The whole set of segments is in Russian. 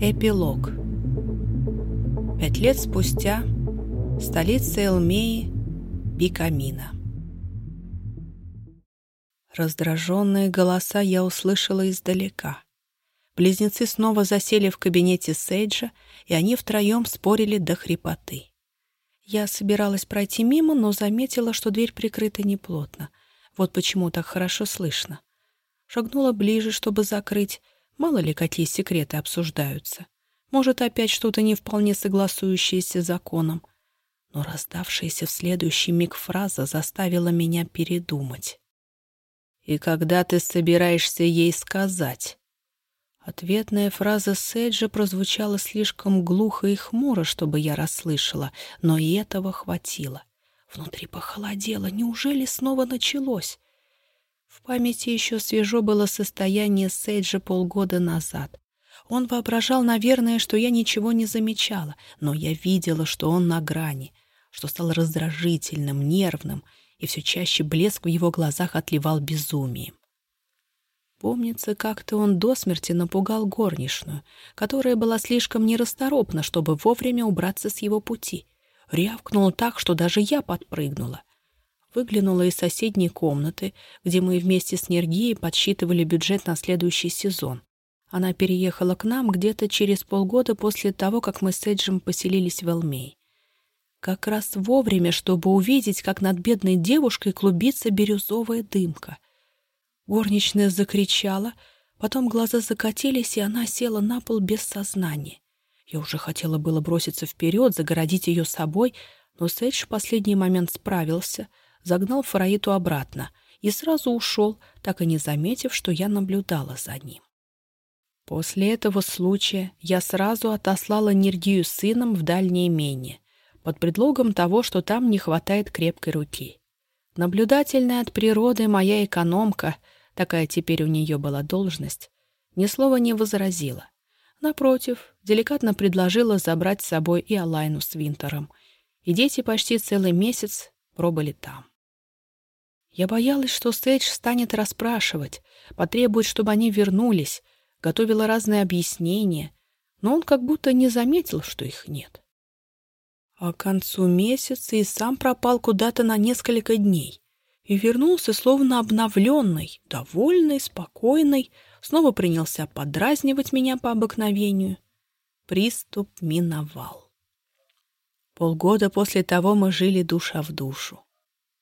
Эпилог. Пять лет спустя. Столица Элмеи. Бикамина. Раздраженные голоса я услышала издалека. Близнецы снова засели в кабинете Сейджа, и они втроем спорили до хрипоты. Я собиралась пройти мимо, но заметила, что дверь прикрыта неплотно. Вот почему так хорошо слышно. Шагнула ближе, чтобы закрыть, Мало ли, какие секреты обсуждаются. Может, опять что-то не вполне согласующееся с законом. Но раздавшаяся в следующий миг фраза заставила меня передумать. «И когда ты собираешься ей сказать?» Ответная фраза Сейджа прозвучала слишком глухо и хмуро, чтобы я расслышала, но и этого хватило. Внутри похолодело. Неужели снова началось? В памяти еще свежо было состояние Сейджа полгода назад. Он воображал, наверное, что я ничего не замечала, но я видела, что он на грани, что стал раздражительным, нервным, и все чаще блеск в его глазах отливал безумием. Помнится, как-то он до смерти напугал горничную, которая была слишком нерасторопна, чтобы вовремя убраться с его пути. Рявкнул так, что даже я подпрыгнула выглянула из соседней комнаты, где мы вместе с Нергией подсчитывали бюджет на следующий сезон. Она переехала к нам где-то через полгода после того, как мы с Эджем поселились в Элмей. Как раз вовремя, чтобы увидеть, как над бедной девушкой клубится бирюзовая дымка. Горничная закричала, потом глаза закатились, и она села на пол без сознания. Я уже хотела было броситься вперед, загородить ее собой, но Сэдж в последний момент справился — загнал Фараиту обратно и сразу ушел, так и не заметив, что я наблюдала за ним. После этого случая я сразу отослала Нергию с сыном в дальнее имение, под предлогом того, что там не хватает крепкой руки. Наблюдательная от природы моя экономка, такая теперь у нее была должность, ни слова не возразила. Напротив, деликатно предложила забрать с собой и Алайну с Винтером, и дети почти целый месяц пробыли там. Я боялась, что Сейдж станет расспрашивать, потребует, чтобы они вернулись, готовила разные объяснения, но он как будто не заметил, что их нет. А к концу месяца и сам пропал куда-то на несколько дней и вернулся словно обновленный, довольный, спокойный, снова принялся подразнивать меня по обыкновению. Приступ миновал. Полгода после того мы жили душа в душу.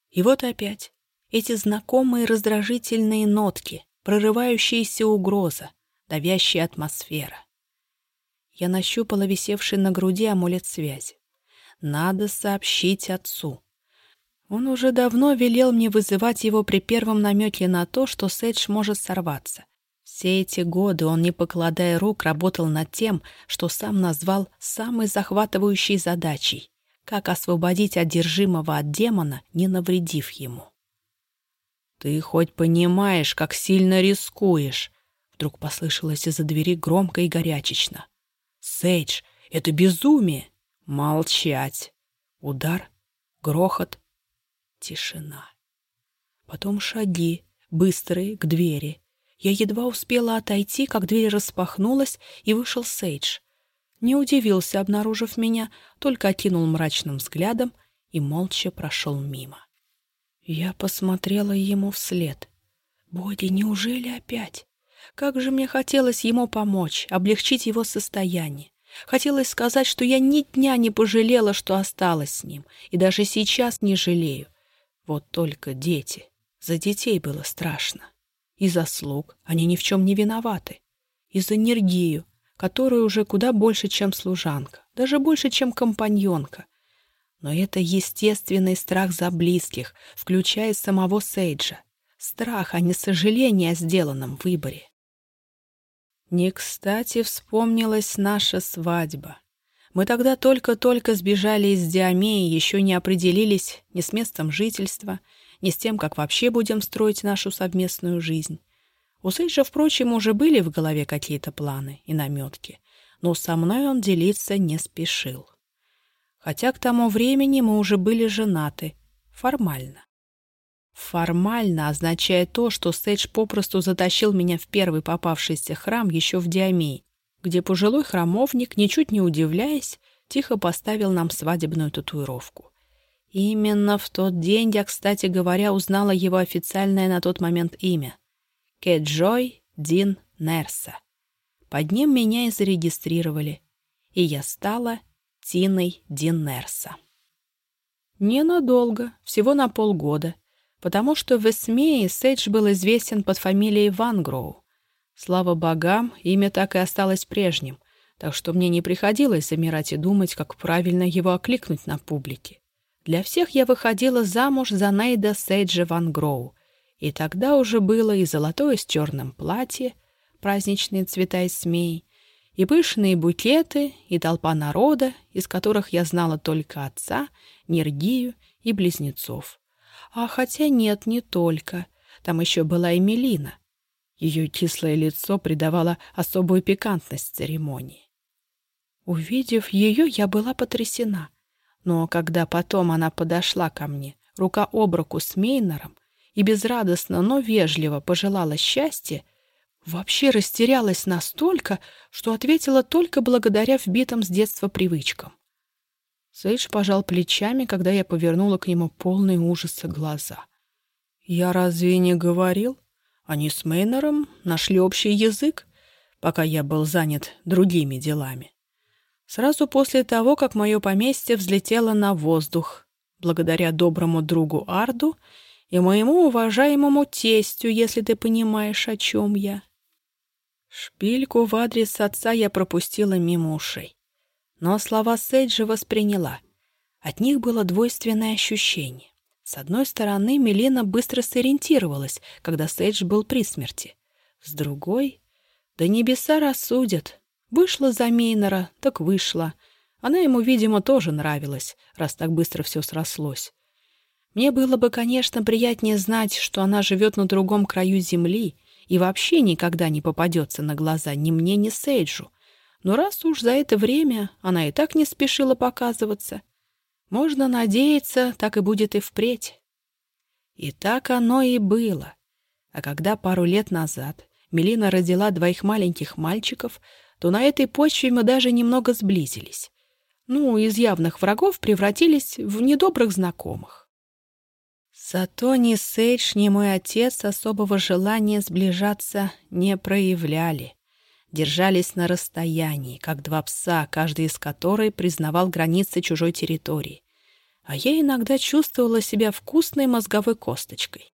И вот опять эти знакомые раздражительные нотки, прорывающаяся угроза, давящая атмосфера. Я нащупала висевший на груди амулет связи. Надо сообщить отцу. Он уже давно велел мне вызывать его при первом намеке на то, что Сэдж может сорваться. Все эти годы он, не покладая рук, работал над тем, что сам назвал самой захватывающей задачей — как освободить одержимого от демона, не навредив ему. «Ты хоть понимаешь, как сильно рискуешь?» Вдруг послышалось из-за двери громко и горячечно. «Сейдж, это безумие!» «Молчать!» Удар, грохот, тишина. Потом шаги, быстрые, к двери. Я едва успела отойти, как дверь распахнулась, и вышел Сейдж. Не удивился, обнаружив меня, только окинул мрачным взглядом и молча прошел мимо. Я посмотрела ему вслед. «Боди, неужели опять? Как же мне хотелось ему помочь, облегчить его состояние. Хотелось сказать, что я ни дня не пожалела, что осталась с ним, и даже сейчас не жалею. Вот только дети. За детей было страшно. И за слуг они ни в чем не виноваты. И за энергию, которая уже куда больше, чем служанка, даже больше, чем компаньонка — но это естественный страх за близких, включая самого Сейджа. Страх, а не сожаление о сделанном выборе. Не кстати вспомнилась наша свадьба. Мы тогда только-только сбежали из Диамеи, еще не определились ни с местом жительства, ни с тем, как вообще будем строить нашу совместную жизнь. У Сейджа, впрочем, уже были в голове какие-то планы и наметки, но со мной он делиться не спешил хотя к тому времени мы уже были женаты. Формально. Формально означает то, что Сейдж попросту затащил меня в первый попавшийся храм еще в Диамей, где пожилой храмовник, ничуть не удивляясь, тихо поставил нам свадебную татуировку. Именно в тот день я, кстати говоря, узнала его официальное на тот момент имя — Кеджой Дин Нерса. Под ним меня и зарегистрировали, и я стала Тиной Дин Нерса. Ненадолго, всего на полгода, потому что в Эсмее Сейдж был известен под фамилией Вангроу. Слава богам, имя так и осталось прежним, так что мне не приходилось замирать и думать, как правильно его окликнуть на публике. Для всех я выходила замуж за Нейда Сейджа Ван Гроу, и тогда уже было и золотое с черным платье, праздничные цвета из смей, и пышные букеты, и толпа народа, из которых я знала только отца, Нергию и близнецов. А хотя нет, не только. Там еще была и Мелина — ее кислое лицо придавало особую пикантность церемонии. Увидев ее, я была потрясена. Но когда потом она подошла ко мне, рука об руку с Мейнером, и безрадостно, но вежливо пожелала счастья, вообще растерялась настолько, что ответила только благодаря вбитым с детства привычкам. Сейдж пожал плечами, когда я повернула к нему полные ужаса глаза. «Я разве не говорил?» Они с Мейнером нашли общий язык, пока я был занят другими делами. Сразу после того, как мое поместье взлетело на воздух, благодаря доброму другу Арду и моему уважаемому тестю, если ты понимаешь, о чем я. Шпильку в адрес отца я пропустила мимо ушей. Но слова Сейджа восприняла. От них было двойственное ощущение. С одной стороны, Милена быстро сориентировалась, когда Сейдж был при смерти. С другой... Да небеса рассудят. Вышла за Мейнера, так вышла. Она ему, видимо, тоже нравилась, раз так быстро все срослось. Мне было бы, конечно, приятнее знать, что она живет на другом краю земли и вообще никогда не попадется на глаза ни мне, ни Сейджу. Но раз уж за это время она и так не спешила показываться, можно надеяться, так и будет и впредь. И так оно и было. А когда пару лет назад Мелина родила двоих маленьких мальчиков, то на этой почве мы даже немного сблизились. Ну, из явных врагов превратились в недобрых знакомых. Зато ни Сейдж, ни мой отец особого желания сближаться не проявляли держались на расстоянии, как два пса, каждый из которых признавал границы чужой территории. А я иногда чувствовала себя вкусной мозговой косточкой.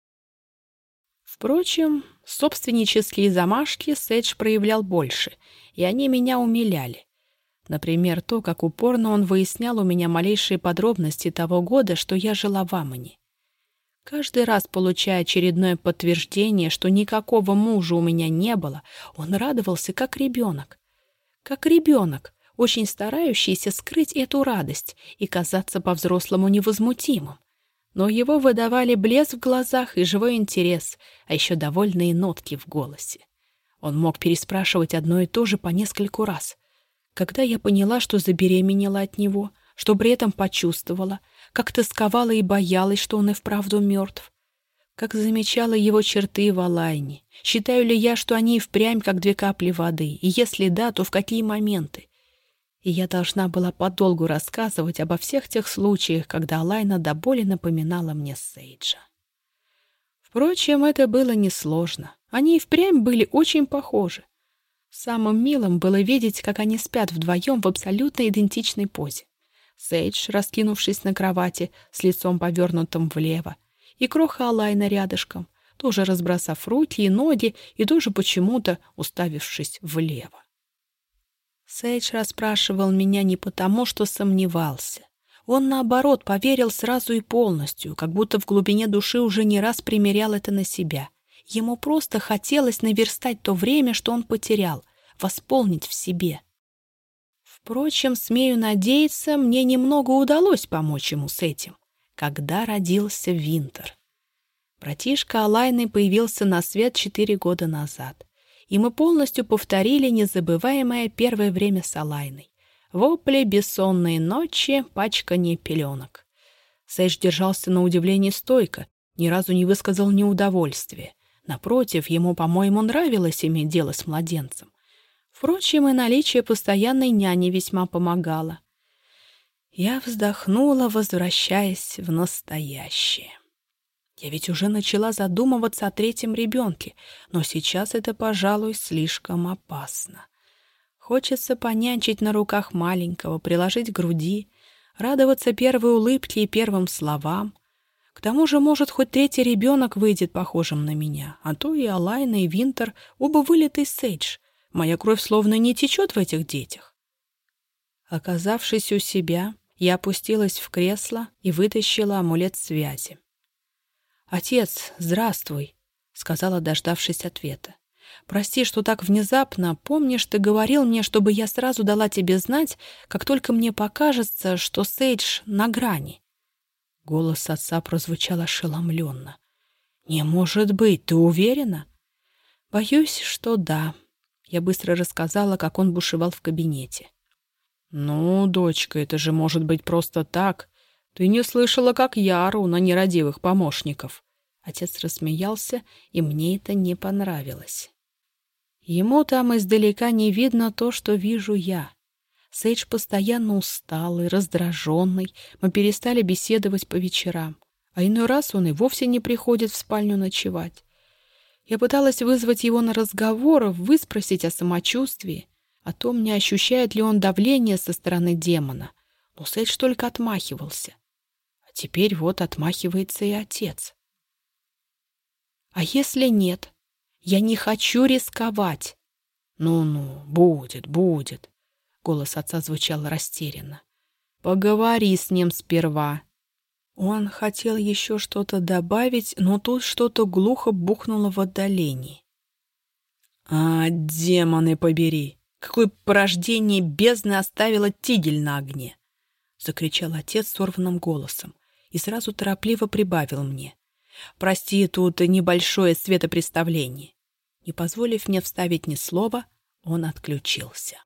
Впрочем, собственнические замашки Сэдж проявлял больше, и они меня умиляли. Например, то, как упорно он выяснял у меня малейшие подробности того года, что я жила в Амане. Каждый раз, получая очередное подтверждение, что никакого мужа у меня не было, он радовался как ребенок. Как ребенок, очень старающийся скрыть эту радость и казаться по-взрослому невозмутимым. Но его выдавали блеск в глазах и живой интерес, а еще довольные нотки в голосе. Он мог переспрашивать одно и то же по нескольку раз. Когда я поняла, что забеременела от него, что при этом почувствовала — как тосковала и боялась, что он и вправду мертв. Как замечала его черты в Алайне. Считаю ли я, что они и впрямь как две капли воды, и если да, то в какие моменты? И я должна была подолгу рассказывать обо всех тех случаях, когда Алайна до боли напоминала мне Сейджа. Впрочем, это было несложно. Они и впрямь были очень похожи. Самым милым было видеть, как они спят вдвоем в абсолютно идентичной позе. Сейдж, раскинувшись на кровати, с лицом повернутым влево, и кроха Алайна рядышком, тоже разбросав руки и ноги и тоже почему-то уставившись влево. Сейдж расспрашивал меня не потому, что сомневался. Он, наоборот, поверил сразу и полностью, как будто в глубине души уже не раз примерял это на себя. Ему просто хотелось наверстать то время, что он потерял, восполнить в себе — Впрочем, смею надеяться, мне немного удалось помочь ему с этим, когда родился Винтер. Братишка Алайны появился на свет четыре года назад, и мы полностью повторили незабываемое первое время с Алайной. Вопли, бессонные ночи, пачканье пеленок. Сэш держался на удивление стойко, ни разу не высказал неудовольствия. Напротив, ему, по-моему, нравилось иметь дело с младенцем. Впрочем, и наличие постоянной няни весьма помогало. Я вздохнула, возвращаясь в настоящее. Я ведь уже начала задумываться о третьем ребенке, но сейчас это, пожалуй, слишком опасно. Хочется понянчить на руках маленького, приложить к груди, радоваться первой улыбке и первым словам. К тому же, может, хоть третий ребенок выйдет похожим на меня, а то и Алайна, и Винтер оба вылеты из Сейдж. Моя кровь словно не течет в этих детях. Оказавшись у себя, я опустилась в кресло и вытащила амулет связи. «Отец, здравствуй», — сказала, дождавшись ответа. «Прости, что так внезапно. Помнишь, ты говорил мне, чтобы я сразу дала тебе знать, как только мне покажется, что Сейдж на грани?» Голос отца прозвучал ошеломленно. «Не может быть, ты уверена?» «Боюсь, что да». Я быстро рассказала, как он бушевал в кабинете. «Ну, дочка, это же может быть просто так. Ты не слышала, как я ору на нерадивых помощников. Отец рассмеялся, и мне это не понравилось. Ему там издалека не видно то, что вижу я. Сейдж постоянно усталый, раздраженный. Мы перестали беседовать по вечерам. А иной раз он и вовсе не приходит в спальню ночевать. Я пыталась вызвать его на разговор, выспросить о самочувствии, о том, не ощущает ли он давление со стороны демона. Но Сейдж только отмахивался. А теперь вот отмахивается и отец. А если нет? Я не хочу рисковать. Ну-ну, будет, будет. Голос отца звучал растерянно. Поговори с ним сперва. Он хотел еще что-то добавить, но тут что-то глухо бухнуло в отдалении. «А, демоны побери! Какое порождение бездны оставило тигель на огне!» — закричал отец сорванным голосом и сразу торопливо прибавил мне. «Прости, тут небольшое светопреставление». Не позволив мне вставить ни слова, он отключился.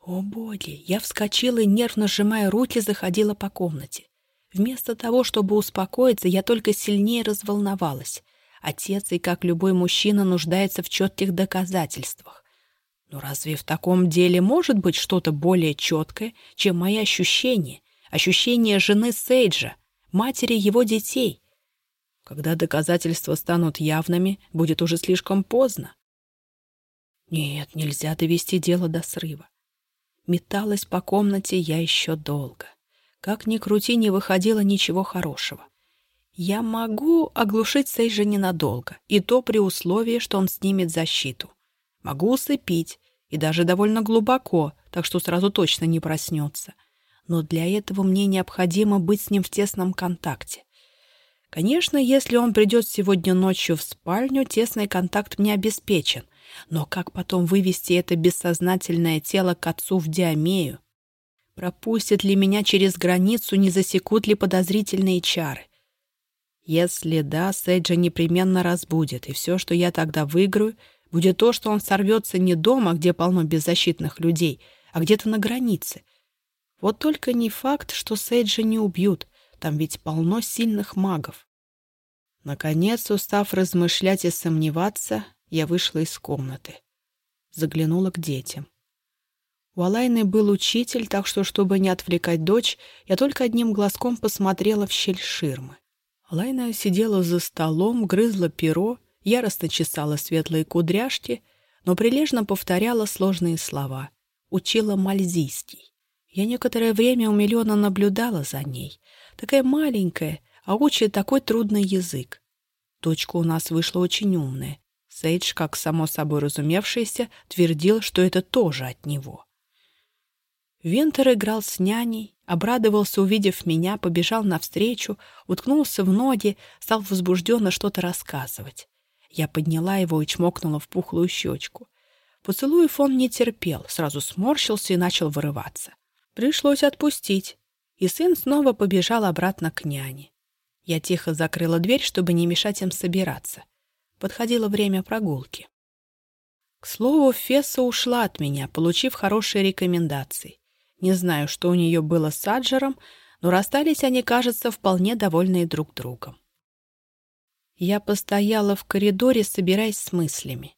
О, боги! Я вскочила и, нервно сжимая руки, заходила по комнате. Вместо того, чтобы успокоиться, я только сильнее разволновалась. Отец, и как любой мужчина, нуждается в четких доказательствах. Но разве в таком деле может быть что-то более четкое, чем мои ощущения, ощущения жены Сейджа, матери его детей? Когда доказательства станут явными, будет уже слишком поздно. Нет, нельзя довести дело до срыва. Металась по комнате я еще долго. Как ни крути, не выходило ничего хорошего. Я могу оглушить Сейжа ненадолго, и то при условии, что он снимет защиту. Могу усыпить, и даже довольно глубоко, так что сразу точно не проснется. Но для этого мне необходимо быть с ним в тесном контакте. Конечно, если он придет сегодня ночью в спальню, тесный контакт мне обеспечен. Но как потом вывести это бессознательное тело к отцу в Диамею? Пропустят ли меня через границу, не засекут ли подозрительные чары? Если да, Сейджа непременно разбудит, и все, что я тогда выиграю, будет то, что он сорвется не дома, где полно беззащитных людей, а где-то на границе. Вот только не факт, что Сейджа не убьют, там ведь полно сильных магов. Наконец, устав размышлять и сомневаться, я вышла из комнаты. Заглянула к детям. У Алайны был учитель, так что, чтобы не отвлекать дочь, я только одним глазком посмотрела в щель ширмы. Алайна сидела за столом, грызла перо, яростно чесала светлые кудряшки, но прилежно повторяла сложные слова. Учила мальзийский. Я некоторое время умиленно наблюдала за ней. Такая маленькая, а учит такой трудный язык. Дочка у нас вышла очень умная. Сейдж, как само собой разумевшийся, твердил, что это тоже от него. Винтер играл с няней, обрадовался, увидев меня, побежал навстречу, уткнулся в ноги, стал возбужденно что-то рассказывать. Я подняла его и чмокнула в пухлую щечку. Поцелуев он не терпел, сразу сморщился и начал вырываться. Пришлось отпустить, и сын снова побежал обратно к няне. Я тихо закрыла дверь, чтобы не мешать им собираться. Подходило время прогулки. К слову, Фесса ушла от меня, получив хорошие рекомендации. Не знаю, что у нее было с Аджером, но расстались они, кажется, вполне довольные друг другом. Я постояла в коридоре, собираясь с мыслями.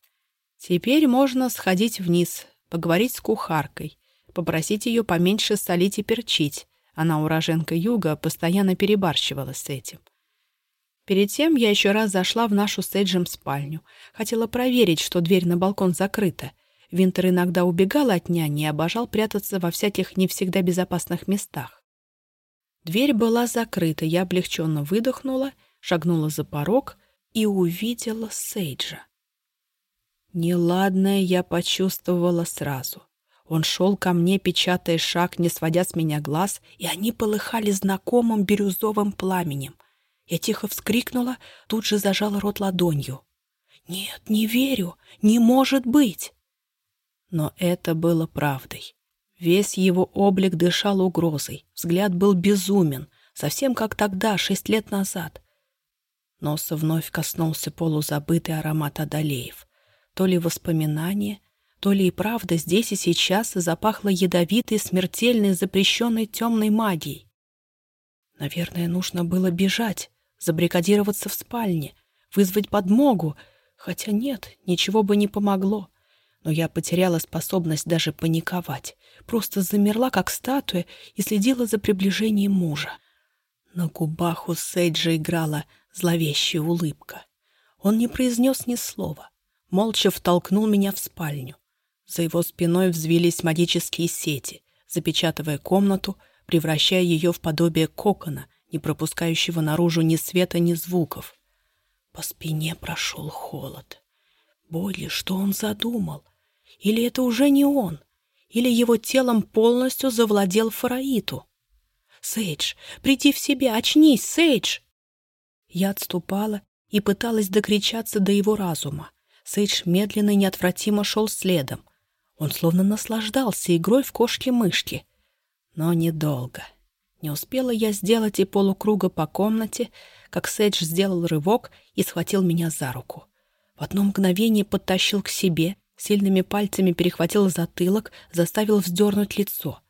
Теперь можно сходить вниз, поговорить с кухаркой, попросить ее поменьше солить и перчить. Она уроженка юга, постоянно перебарщивала с этим. Перед тем я еще раз зашла в нашу с Эджем спальню. Хотела проверить, что дверь на балкон закрыта. Винтер иногда убегал от няни и обожал прятаться во всяких не всегда безопасных местах. Дверь была закрыта, я облегченно выдохнула, шагнула за порог и увидела Сейджа. Неладное я почувствовала сразу. Он шел ко мне, печатая шаг, не сводя с меня глаз, и они полыхали знакомым бирюзовым пламенем. Я тихо вскрикнула, тут же зажала рот ладонью. «Нет, не верю! Не может быть!» Но это было правдой. Весь его облик дышал угрозой, взгляд был безумен, совсем как тогда, шесть лет назад. Носа вновь коснулся полузабытый аромат Адалеев. То ли воспоминание, то ли и правда здесь и сейчас запахло ядовитой, смертельной, запрещенной темной магией. Наверное, нужно было бежать, забрикадироваться в спальне, вызвать подмогу, хотя нет, ничего бы не помогло. Но я потеряла способность даже паниковать, просто замерла, как статуя, и следила за приближением мужа. На губах у Сейджа играла зловещая улыбка. Он не произнес ни слова, молча втолкнул меня в спальню. За его спиной взвились магические сети, запечатывая комнату, превращая ее в подобие кокона, не пропускающего наружу ни света, ни звуков. По спине прошел холод. Боли, что он задумал? Или это уже не он? Или его телом полностью завладел Фараиту? «Сейдж, приди в себя, очнись, Сейдж!» Я отступала и пыталась докричаться до его разума. Сейдж медленно и неотвратимо шел следом. Он словно наслаждался игрой в кошки-мышки. Но недолго. Не успела я сделать и полукруга по комнате, как Сейдж сделал рывок и схватил меня за руку. В одно мгновение подтащил к себе, сильными пальцами перехватил затылок, заставил вздернуть лицо.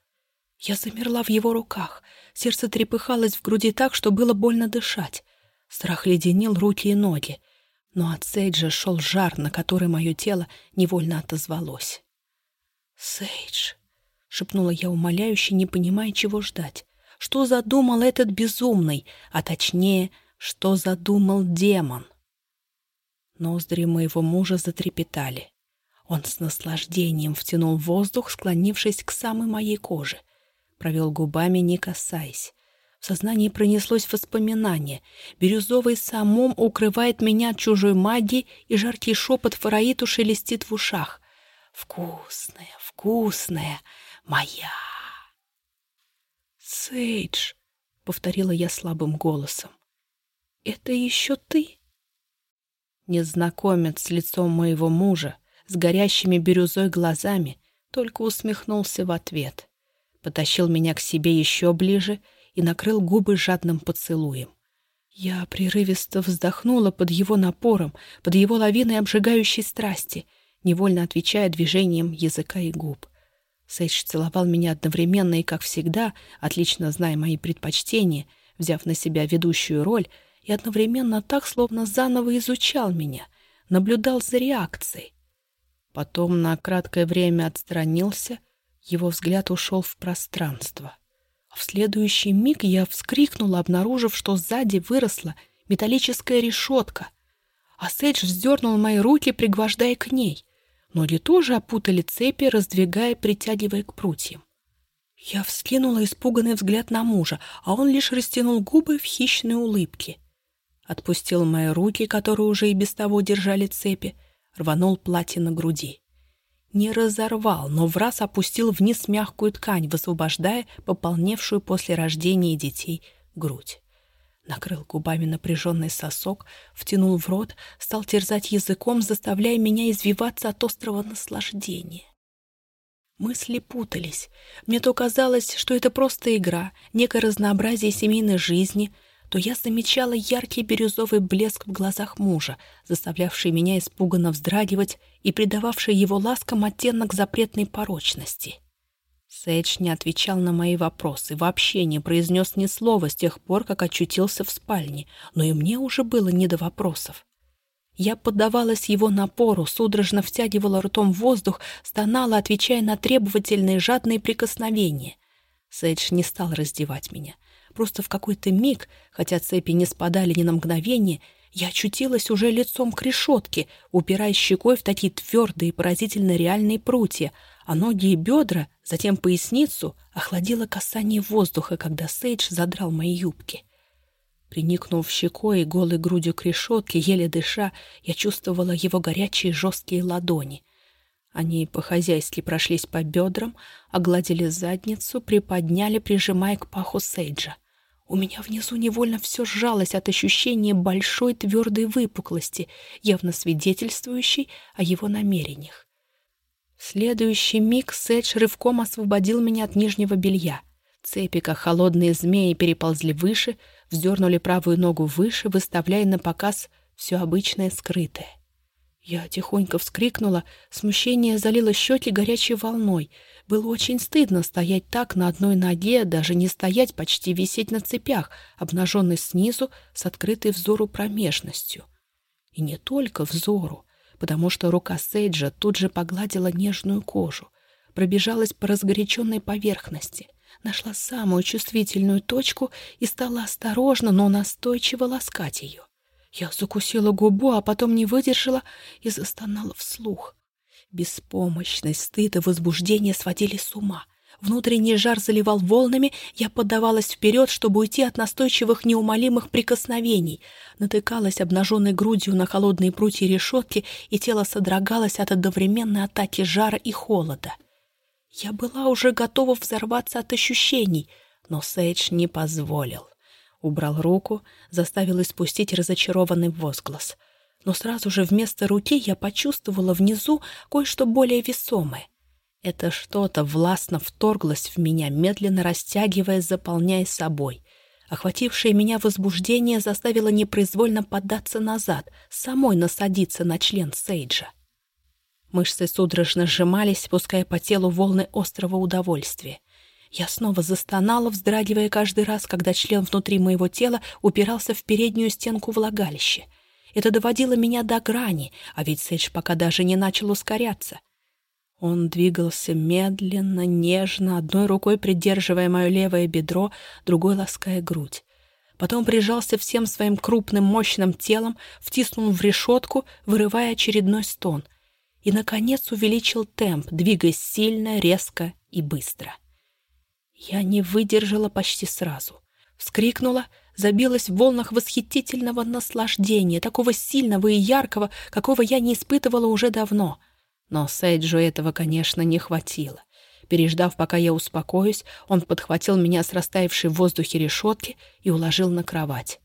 Я замерла в его руках. Сердце трепыхалось в груди так, что было больно дышать. Страх леденил руки и ноги но от Сейджа шел жар, на который мое тело невольно отозвалось. «Сейдж!» — шепнула я умоляюще, не понимая, чего ждать. Что задумал этот безумный, а точнее, что задумал демон? Ноздри моего мужа затрепетали. Он с наслаждением втянул воздух, склонившись к самой моей коже. Провел губами, не касаясь. В сознании пронеслось воспоминание. Бирюзовый самом укрывает меня от чужой магии, и жаркий шепот Фараиту шелестит в ушах. «Вкусная, вкусная, моя!» «Сейдж!» — повторила я слабым голосом. «Это еще ты?» Незнакомец с лицом моего мужа, с горящими бирюзой глазами, только усмехнулся в ответ. Потащил меня к себе еще ближе — и накрыл губы жадным поцелуем. Я прерывисто вздохнула под его напором, под его лавиной обжигающей страсти, невольно отвечая движением языка и губ. Сейдж целовал меня одновременно и, как всегда, отлично зная мои предпочтения, взяв на себя ведущую роль, и одновременно так, словно заново изучал меня, наблюдал за реакцией. Потом на краткое время отстранился, его взгляд ушел в пространство. В следующий миг я вскрикнула, обнаружив, что сзади выросла металлическая решетка. А Сейдж вздернул мои руки, пригвождая к ней. Ноги тоже опутали цепи, раздвигая, притягивая к прутьям. Я вскинула испуганный взгляд на мужа, а он лишь растянул губы в хищной улыбке. Отпустил мои руки, которые уже и без того держали цепи, рванул платье на груди. Не разорвал, но в раз опустил вниз мягкую ткань, высвобождая пополневшую после рождения детей грудь. Накрыл губами напряженный сосок, втянул в рот, стал терзать языком, заставляя меня извиваться от острого наслаждения. Мысли путались. Мне то казалось, что это просто игра, некое разнообразие семейной жизни — то я замечала яркий бирюзовый блеск в глазах мужа, заставлявший меня испуганно вздрагивать и придававший его ласкам оттенок запретной порочности. Сэдж не отвечал на мои вопросы, вообще не произнес ни слова с тех пор, как очутился в спальне, но и мне уже было не до вопросов. Я поддавалась его напору, судорожно втягивала ртом воздух, стонала, отвечая на требовательные жадные прикосновения. Сейдж не стал раздевать меня. Просто в какой-то миг, хотя цепи не спадали ни на мгновение, я очутилась уже лицом к решетке, упираясь щекой в такие твердые и поразительно реальные прутья, а ноги и бедра, затем поясницу, охладило касание воздуха, когда Сейдж задрал мои юбки. Приникнув щекой и голой грудью к решетке, еле дыша, я чувствовала его горячие жесткие ладони. Они по-хозяйски прошлись по бедрам, огладили задницу, приподняли, прижимая к паху Сейджа. У меня внизу невольно все сжалось от ощущения большой твердой выпуклости, явно свидетельствующей о его намерениях. В следующий миг Сэдж рывком освободил меня от нижнего белья. Цепи, как холодные змеи, переползли выше, вздернули правую ногу выше, выставляя на показ все обычное скрытое. Я тихонько вскрикнула, смущение залило щеки горячей волной. Было очень стыдно стоять так на одной ноге, даже не стоять, почти висеть на цепях, обнаженный снизу с открытой взору промежностью. И не только взору, потому что рука Сейджа тут же погладила нежную кожу, пробежалась по разгоряченной поверхности, нашла самую чувствительную точку и стала осторожно, но настойчиво ласкать ее. Я закусила губу, а потом не выдержала и застонала вслух. Беспомощность, стыд и возбуждение сводили с ума. Внутренний жар заливал волнами, я поддавалась вперед, чтобы уйти от настойчивых неумолимых прикосновений, натыкалась обнаженной грудью на холодные прутья решетки, и тело содрогалось от одновременной атаки жара и холода. Я была уже готова взорваться от ощущений, но Сейдж не позволил. Убрал руку, заставил испустить разочарованный возглас. Но сразу же вместо руки я почувствовала внизу кое-что более весомое. Это что-то властно вторглось в меня, медленно растягивая, заполняя собой. Охватившее меня возбуждение заставило непроизвольно поддаться назад, самой насадиться на член Сейджа. Мышцы судорожно сжимались, пуская по телу волны острого удовольствия. Я снова застонала, вздрагивая каждый раз, когда член внутри моего тела упирался в переднюю стенку влагалища. Это доводило меня до грани, а ведь Сейдж пока даже не начал ускоряться. Он двигался медленно, нежно, одной рукой придерживая мое левое бедро, другой лаская грудь. Потом прижался всем своим крупным, мощным телом, втиснул в решетку, вырывая очередной стон — и, наконец, увеличил темп, двигаясь сильно, резко и быстро. Я не выдержала почти сразу. Вскрикнула, забилась в волнах восхитительного наслаждения, такого сильного и яркого, какого я не испытывала уже давно. Но Сейджу этого, конечно, не хватило. Переждав, пока я успокоюсь, он подхватил меня с растаявшей в воздухе решетки и уложил на кровать.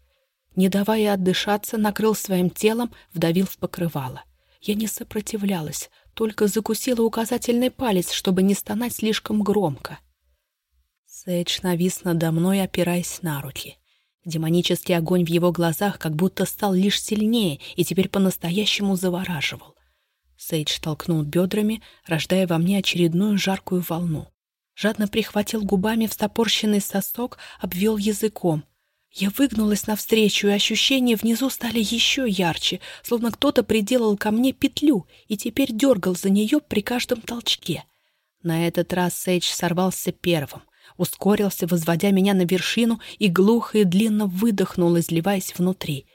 Не давая отдышаться, накрыл своим телом, вдавил в покрывало. Я не сопротивлялась, только закусила указательный палец, чтобы не стонать слишком громко. Сэдж навис надо мной, опираясь на руки. Демонический огонь в его глазах как будто стал лишь сильнее и теперь по-настоящему завораживал. Сейдж толкнул бедрами, рождая во мне очередную жаркую волну. Жадно прихватил губами встопорщенный сосок, обвел языком — я выгнулась навстречу, и ощущения внизу стали еще ярче, словно кто-то приделал ко мне петлю и теперь дергал за нее при каждом толчке. На этот раз Сейдж сорвался первым, ускорился, возводя меня на вершину, и глухо и длинно выдохнул, изливаясь внутри.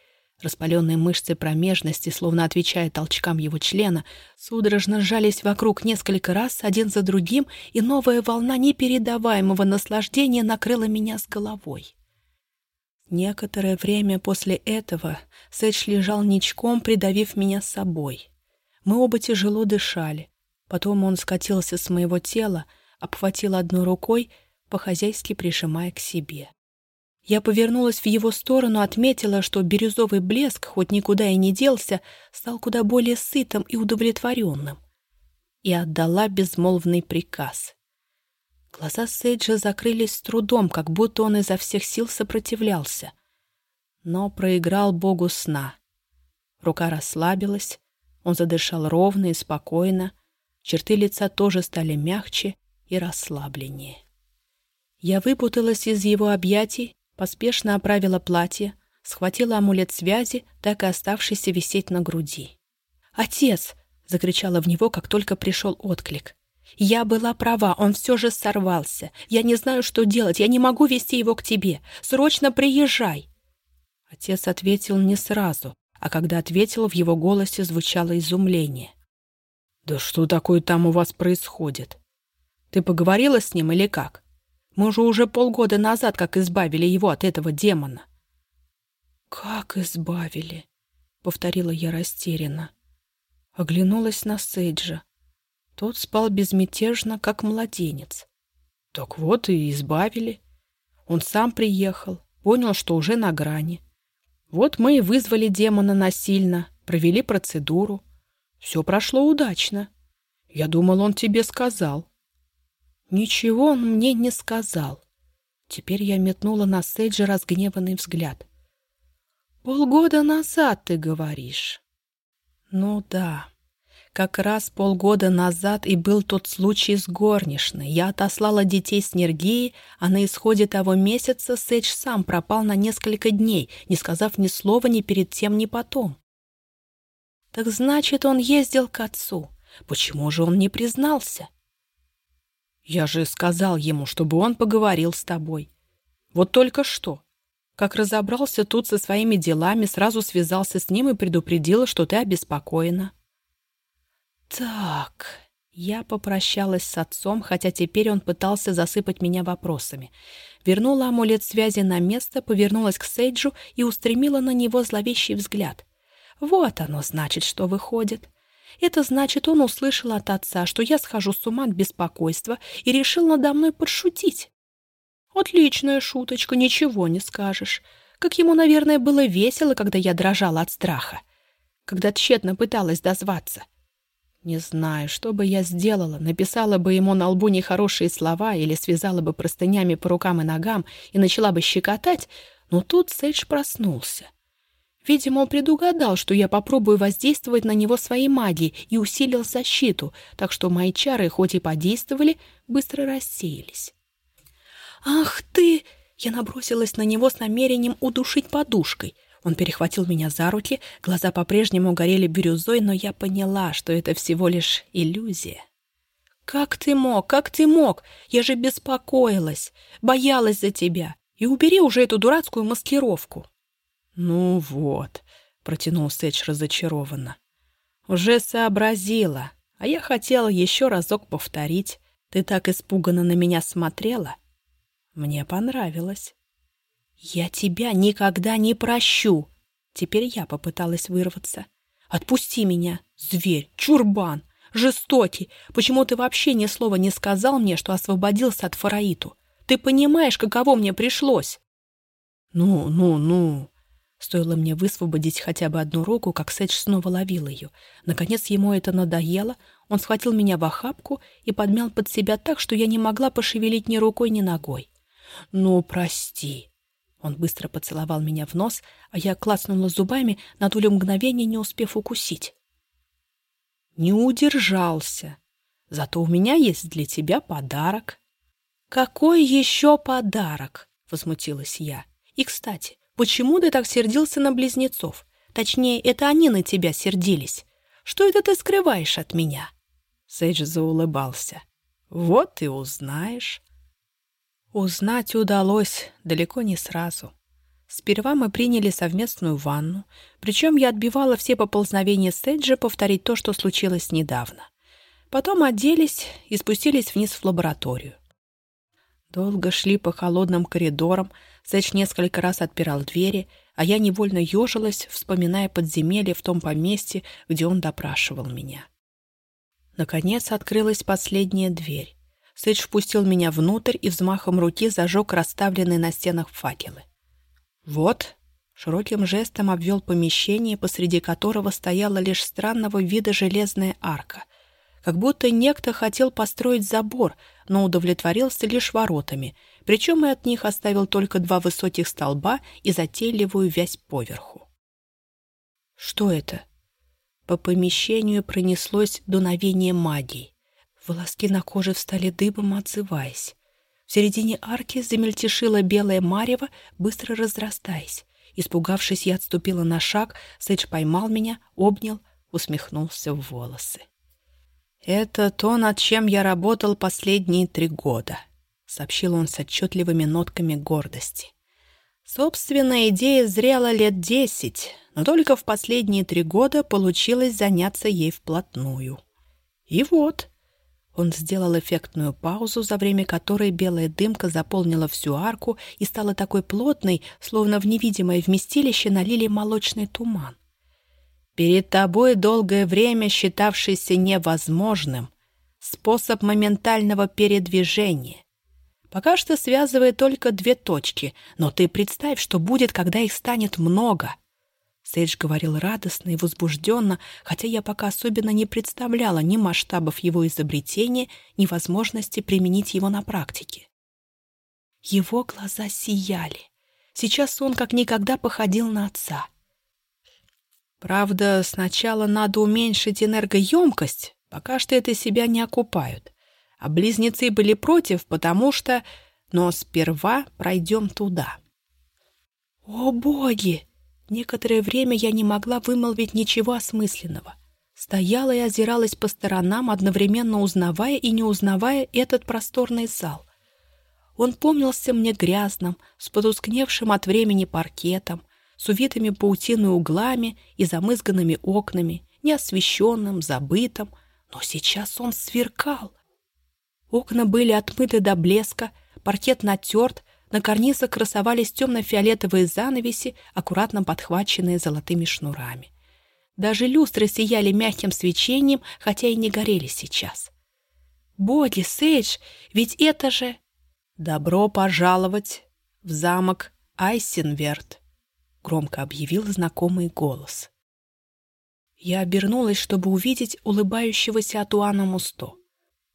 Распаленные мышцы промежности, словно отвечая толчкам его члена, судорожно сжались вокруг несколько раз, один за другим, и новая волна непередаваемого наслаждения накрыла меня с головой. Некоторое время после этого Сэдж лежал ничком, придавив меня с собой. Мы оба тяжело дышали. Потом он скатился с моего тела, обхватил одной рукой, по-хозяйски прижимая к себе. Я повернулась в его сторону, отметила, что бирюзовый блеск, хоть никуда и не делся, стал куда более сытым и удовлетворенным. И отдала безмолвный приказ. Глаза Сейджа закрылись с трудом, как будто он изо всех сил сопротивлялся. Но проиграл богу сна. Рука расслабилась, он задышал ровно и спокойно, черты лица тоже стали мягче и расслабленнее. Я выпуталась из его объятий, поспешно оправила платье, схватила амулет связи, так и оставшийся висеть на груди. «Отец!» — закричала в него, как только пришел отклик. «Я была права, он все же сорвался. Я не знаю, что делать, я не могу вести его к тебе. Срочно приезжай!» Отец ответил не сразу, а когда ответил, в его голосе звучало изумление. «Да что такое там у вас происходит? Ты поговорила с ним или как? Мы же уже полгода назад как избавили его от этого демона». «Как избавили?» — повторила я растерянно. Оглянулась на Сейджа. Тот спал безмятежно, как младенец. Так вот и избавили. Он сам приехал, понял, что уже на грани. Вот мы и вызвали демона насильно, провели процедуру. Все прошло удачно. Я думал, он тебе сказал. Ничего он мне не сказал. Теперь я метнула на Сейджа разгневанный взгляд. «Полгода назад, ты говоришь?» «Ну да, как раз полгода назад и был тот случай с горничной. Я отослала детей с Нергии, а на исходе того месяца Сейдж сам пропал на несколько дней, не сказав ни слова ни перед тем, ни потом. Так значит, он ездил к отцу. Почему же он не признался? Я же сказал ему, чтобы он поговорил с тобой. Вот только что. Как разобрался тут со своими делами, сразу связался с ним и предупредила, что ты обеспокоена. Так, я попрощалась с отцом, хотя теперь он пытался засыпать меня вопросами. Вернула амулет связи на место, повернулась к Сейджу и устремила на него зловещий взгляд. Вот оно значит, что выходит. Это значит, он услышал от отца, что я схожу с ума от беспокойства и решил надо мной подшутить. Отличная шуточка, ничего не скажешь. Как ему, наверное, было весело, когда я дрожала от страха. Когда тщетно пыталась дозваться. Не знаю, что бы я сделала, написала бы ему на лбу нехорошие слова или связала бы простынями по рукам и ногам и начала бы щекотать, но тут Сейдж проснулся. Видимо, он предугадал, что я попробую воздействовать на него своей магией и усилил защиту, так что мои чары, хоть и подействовали, быстро рассеялись. «Ах ты!» Я набросилась на него с намерением удушить подушкой. Он перехватил меня за руки, глаза по-прежнему горели бирюзой, но я поняла, что это всего лишь иллюзия. «Как ты мог? Как ты мог? Я же беспокоилась, боялась за тебя. И убери уже эту дурацкую маскировку!» «Ну вот», — протянул Сэч разочарованно. «Уже сообразила, а я хотела еще разок повторить. Ты так испуганно на меня смотрела. Мне понравилось». «Я тебя никогда не прощу!» Теперь я попыталась вырваться. «Отпусти меня, зверь, чурбан, жестокий! Почему ты вообще ни слова не сказал мне, что освободился от Фараиту? Ты понимаешь, каково мне пришлось?» «Ну, ну, ну!» Стоило мне высвободить хотя бы одну руку, как Сэдж снова ловил ее. Наконец ему это надоело, он схватил меня в охапку и подмял под себя так, что я не могла пошевелить ни рукой, ни ногой. «Ну, прости!» Он быстро поцеловал меня в нос, а я клацнула зубами, на долю мгновения не успев укусить. «Не удержался. Зато у меня есть для тебя подарок». «Какой еще подарок?» — возмутилась я. «И, кстати, Почему ты так сердился на близнецов? Точнее, это они на тебя сердились. Что это ты скрываешь от меня?» Сейдж заулыбался. «Вот и узнаешь». Узнать удалось далеко не сразу. Сперва мы приняли совместную ванну, причем я отбивала все поползновения Сейджа повторить то, что случилось недавно. Потом оделись и спустились вниз в лабораторию. Долго шли по холодным коридорам, Сэч несколько раз отпирал двери, а я невольно ежилась, вспоминая подземелье в том поместье, где он допрашивал меня. Наконец открылась последняя дверь. Сэч впустил меня внутрь и взмахом руки зажег расставленные на стенах факелы. «Вот», — широким жестом обвел помещение, посреди которого стояла лишь странного вида железная арка — как будто некто хотел построить забор, но удовлетворился лишь воротами, причем и от них оставил только два высоких столба и затейливую вязь поверху. Что это? По помещению пронеслось дуновение магии. Волоски на коже встали дыбом, отзываясь. В середине арки замельтешила белая марево, быстро разрастаясь, Испугавшись, я отступила на шаг, Сейдж поймал меня, обнял, усмехнулся в волосы. «Это то, над чем я работал последние три года», — сообщил он с отчетливыми нотками гордости. «Собственная идея зрела лет десять, но только в последние три года получилось заняться ей вплотную. И вот...» Он сделал эффектную паузу, за время которой белая дымка заполнила всю арку и стала такой плотной, словно в невидимое вместилище налили молочный туман. Перед тобой долгое время считавшийся невозможным способ моментального передвижения. Пока что связывает только две точки, но ты представь, что будет, когда их станет много. Сейдж говорил радостно и возбужденно, хотя я пока особенно не представляла ни масштабов его изобретения, ни возможности применить его на практике. Его глаза сияли. Сейчас он как никогда походил на отца. Правда, сначала надо уменьшить энергоемкость, пока что это себя не окупают. А близнецы были против, потому что... Но сперва пройдем туда. О, боги! Некоторое время я не могла вымолвить ничего осмысленного. Стояла и озиралась по сторонам, одновременно узнавая и не узнавая этот просторный зал. Он помнился мне грязным, с потускневшим от времени паркетом, с увитыми паутиной углами и замызганными окнами, неосвещенным, забытым, но сейчас он сверкал. Окна были отмыты до блеска, паркет натерт, на карнизах красовались темно-фиолетовые занавеси, аккуратно подхваченные золотыми шнурами. Даже люстры сияли мягким свечением, хотя и не горели сейчас. «Боди, Сейдж, ведь это же...» «Добро пожаловать в замок Айсенверт!» — громко объявил знакомый голос. Я обернулась, чтобы увидеть улыбающегося Атуана Мусто.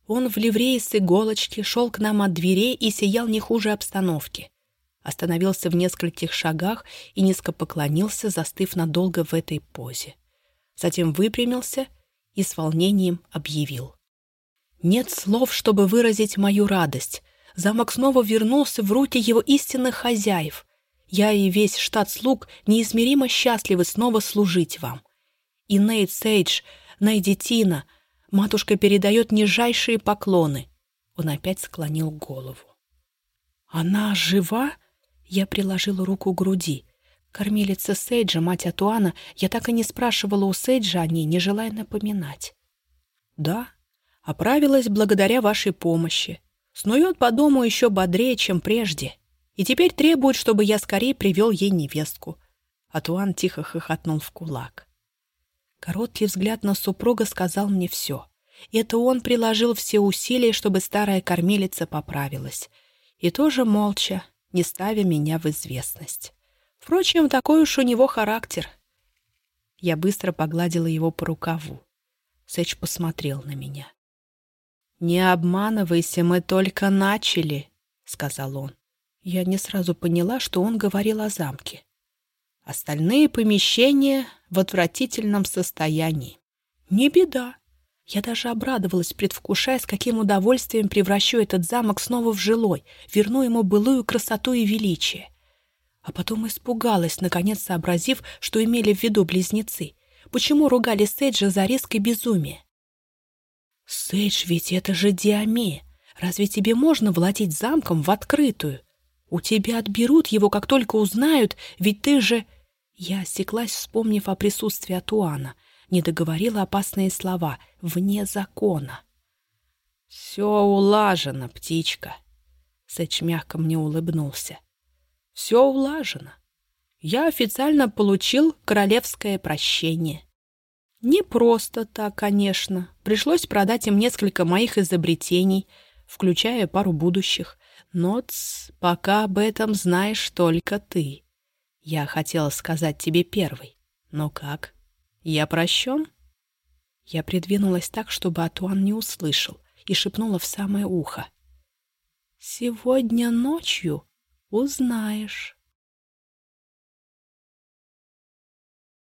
Он в ливрее с иголочки шел к нам от дверей и сиял не хуже обстановки. Остановился в нескольких шагах и низко поклонился, застыв надолго в этой позе. Затем выпрямился и с волнением объявил. Нет слов, чтобы выразить мою радость. Замок снова вернулся в руки его истинных хозяев. Я и весь штат слуг неизмеримо счастливы снова служить вам. И Нейт Сейдж, Нейди Тина, матушка передает нижайшие поклоны. Он опять склонил голову. «Она жива?» Я приложила руку к груди. Кормилица Сейджа, мать Атуана, я так и не спрашивала у Сейджа о ней, не желая напоминать. «Да, оправилась благодаря вашей помощи. Снует по дому еще бодрее, чем прежде и теперь требует, чтобы я скорее привел ей невестку. Атуан тихо хохотнул в кулак. Короткий взгляд на супруга сказал мне все. Это он приложил все усилия, чтобы старая кормилица поправилась. И тоже молча, не ставя меня в известность. Впрочем, такой уж у него характер. Я быстро погладила его по рукаву. Сэч посмотрел на меня. «Не обманывайся, мы только начали», — сказал он. Я не сразу поняла, что он говорил о замке. Остальные помещения в отвратительном состоянии. Не беда. Я даже обрадовалась, предвкушая, с каким удовольствием превращу этот замок снова в жилой, верну ему былую красоту и величие. А потом испугалась, наконец сообразив, что имели в виду близнецы. Почему ругали Сейджа за риск и безумие? «Сейдж, ведь это же Диаме! Разве тебе можно владеть замком в открытую? У тебя отберут его, как только узнают, ведь ты же...» Я осеклась, вспомнив о присутствии Атуана, не договорила опасные слова «вне закона». «Все улажено, птичка», — Сэч мягко мне улыбнулся. «Все улажено. Я официально получил королевское прощение. Не просто так, конечно. Пришлось продать им несколько моих изобретений, включая пару будущих. Но ц, пока об этом знаешь только ты. Я хотела сказать тебе первый. Но как? Я прощен?» Я придвинулась так, чтобы Атуан не услышал, и шепнула в самое ухо. «Сегодня ночью узнаешь».